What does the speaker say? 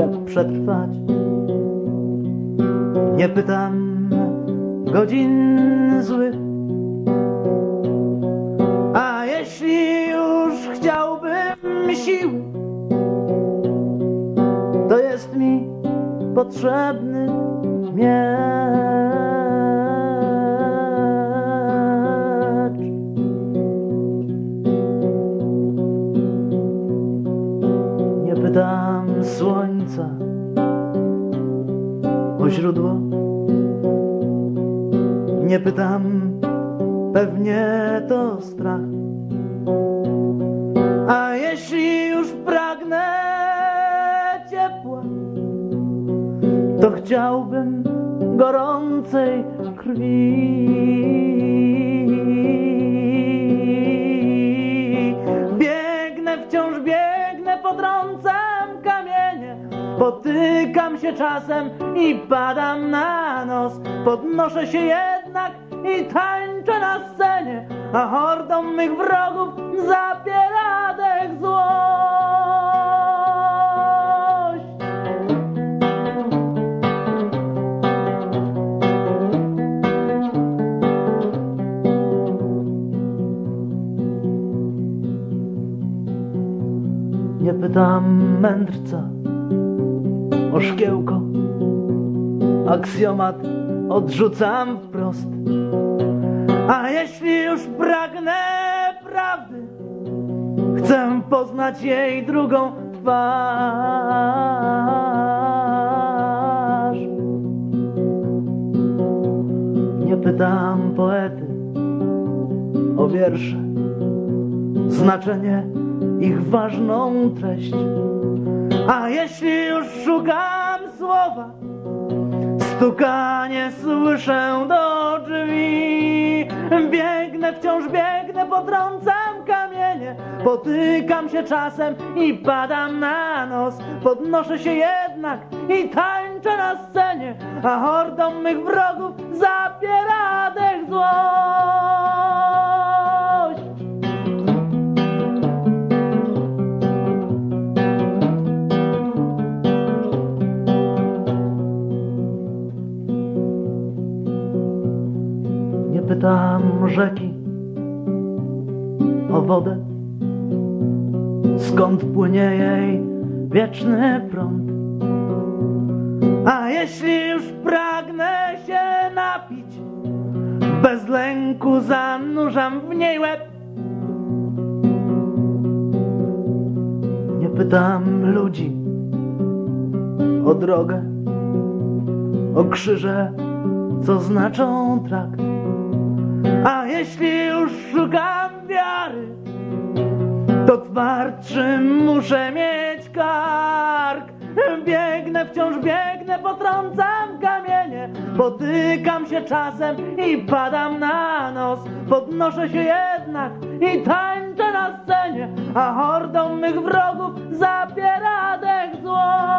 jak przetrwać. Nie pytam godzin złych. A jeśli już chciałbym sił, to jest mi potrzebny miecz. O źródło. Nie pytam, pewnie to strach. A jeśli już pragnę ciepła, to chciałbym gorącej krwi. Biegnę, wciąż biegnę, podrącam kamienie, potykam się czasem i padam na nos. Podnoszę się jednak i tańczę na scenie, a hordą mych wrogów zapiera dech złość. Nie pytam mędrca o szkiełko, aksjomat odrzucam wprost. A jeśli już pragnę prawdy, chcę poznać jej drugą twarz. Nie pytam poety o wiersze, znaczenie ich ważną treść. A jeśli już szukam słowa, stukanie słyszę do drzwi. Biegnę, wciąż biegnę, potrącam kamienie, potykam się czasem i padam na nos. Podnoszę się jednak i tańczę na scenie, a hordą mych wrogów zapiera dech złość. Pytam rzeki o wodę, skąd płynie jej wieczny prąd. A jeśli już pragnę się napić, bez lęku zanurzam w niej łeb. Nie pytam ludzi o drogę, o krzyże, co znaczą trakt. A jeśli już szukam wiary, to twardszy muszę mieć kark. Biegnę, wciąż biegnę, potrącam kamienie, potykam się czasem i padam na nos. Podnoszę się jednak i tańczę na scenie, a hordą mych wrogów zapiera dech złość.